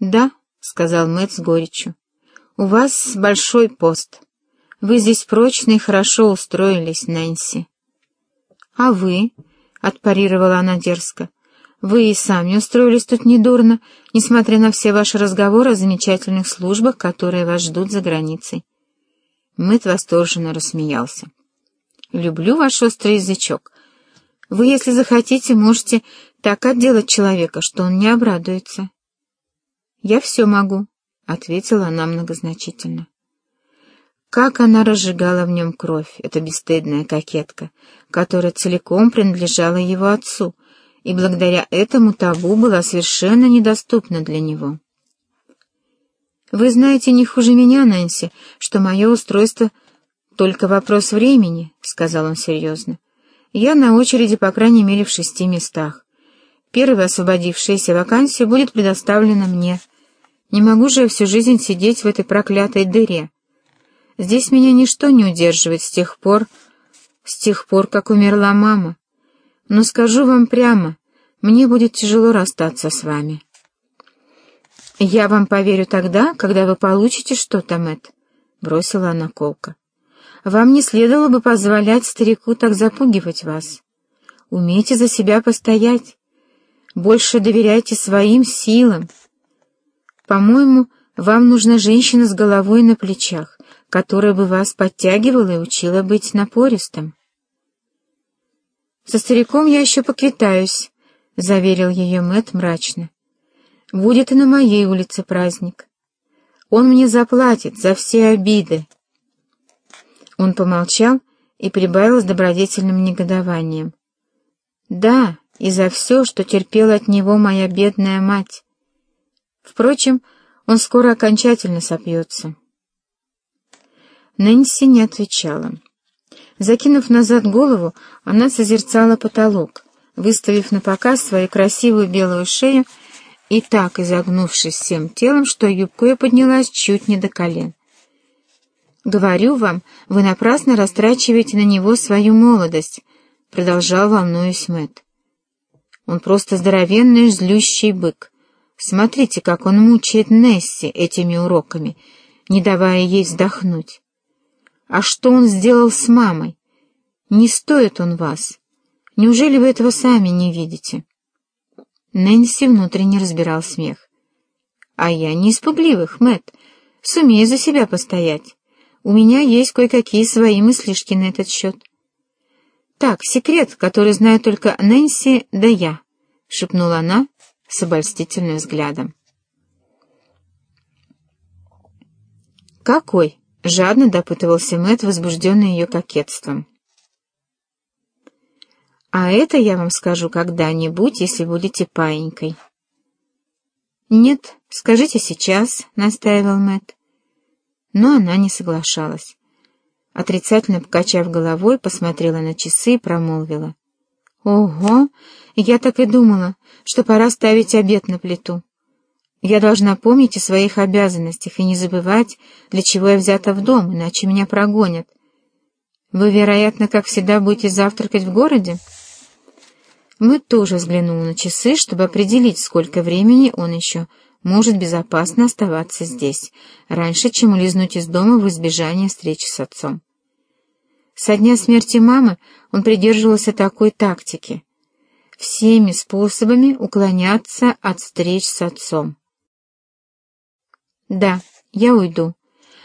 «Да», — сказал Мэтт с горечью, — «у вас большой пост. Вы здесь прочно и хорошо устроились, Нэнси». «А вы?» — отпарировала она дерзко. «Вы и сами устроились тут недурно, несмотря на все ваши разговоры о замечательных службах, которые вас ждут за границей». Мэтт восторженно рассмеялся. «Люблю ваш острый язычок. Вы, если захотите, можете так отделать человека, что он не обрадуется». «Я все могу», — ответила она многозначительно. Как она разжигала в нем кровь, эта бесстыдная кокетка, которая целиком принадлежала его отцу, и благодаря этому табу была совершенно недоступна для него. «Вы знаете не хуже меня, Нэнси, что мое устройство — только вопрос времени», — сказал он серьезно. «Я на очереди, по крайней мере, в шести местах. Первая освободившаяся вакансия будет предоставлена мне. Не могу же я всю жизнь сидеть в этой проклятой дыре. Здесь меня ничто не удерживает с тех пор, с тех пор, как умерла мама. Но скажу вам прямо, мне будет тяжело расстаться с вами». «Я вам поверю тогда, когда вы получите что-то, Мэтт», — бросила она колко. «Вам не следовало бы позволять старику так запугивать вас. Умейте за себя постоять. Больше доверяйте своим силам. По-моему, вам нужна женщина с головой на плечах, которая бы вас подтягивала и учила быть напористым». «Со стариком я еще поквитаюсь», — заверил ее Мэтт мрачно. Будет и на моей улице праздник. Он мне заплатит за все обиды. Он помолчал и прибавил с добродетельным негодованием. Да, и за все, что терпела от него моя бедная мать. Впрочем, он скоро окончательно сопьется. Нэнси не отвечала. Закинув назад голову, она созерцала потолок, выставив на показ свою красивую белую шею и так изогнувшись всем телом, что юбка ее поднялась чуть не до колен. «Говорю вам, вы напрасно растрачиваете на него свою молодость», — продолжал, волнуясь Мэтт. «Он просто здоровенный злющий бык. Смотрите, как он мучает Несси этими уроками, не давая ей вздохнуть. А что он сделал с мамой? Не стоит он вас. Неужели вы этого сами не видите?» Нэнси внутренне разбирал смех. «А я не испугливых, Мэтт. Сумею за себя постоять. У меня есть кое-какие свои мыслишки на этот счет». «Так, секрет, который знаю только Нэнси да я», — шепнула она с обольстительным взглядом. «Какой?» — жадно допытывался Мэтт, возбужденный ее кокетством. А это я вам скажу когда-нибудь, если будете паинькой. «Нет, скажите сейчас», — настаивал Мэтт. Но она не соглашалась. Отрицательно покачав головой, посмотрела на часы и промолвила. «Ого! Я так и думала, что пора ставить обед на плиту. Я должна помнить о своих обязанностях и не забывать, для чего я взята в дом, иначе меня прогонят. Вы, вероятно, как всегда, будете завтракать в городе?» Мы тоже взглянул на часы, чтобы определить, сколько времени он еще может безопасно оставаться здесь, раньше, чем улизнуть из дома в избежание встречи с отцом. Со дня смерти мамы он придерживался такой тактики — всеми способами уклоняться от встреч с отцом. «Да, я уйду.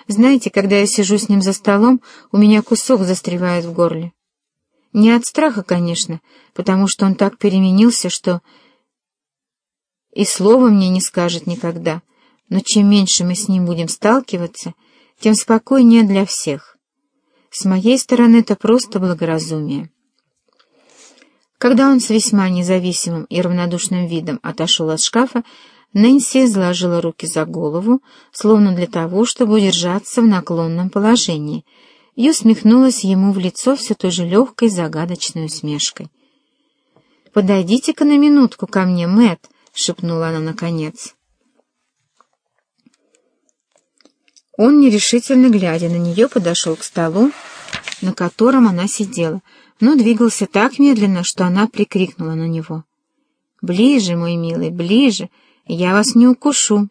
Знаете, когда я сижу с ним за столом, у меня кусок застревает в горле. Не от страха, конечно, потому что он так переменился, что и слова мне не скажет никогда, но чем меньше мы с ним будем сталкиваться, тем спокойнее для всех. С моей стороны это просто благоразумие. Когда он с весьма независимым и равнодушным видом отошел от шкафа, Нэнси сложила руки за голову, словно для того, чтобы удержаться в наклонном положении — и усмехнулась ему в лицо все той же легкой загадочной усмешкой. «Подойдите-ка на минутку ко мне, Мэтт», — шепнула она наконец. Он, нерешительно глядя на нее, подошел к столу, на котором она сидела, но двигался так медленно, что она прикрикнула на него. «Ближе, мой милый, ближе, я вас не укушу».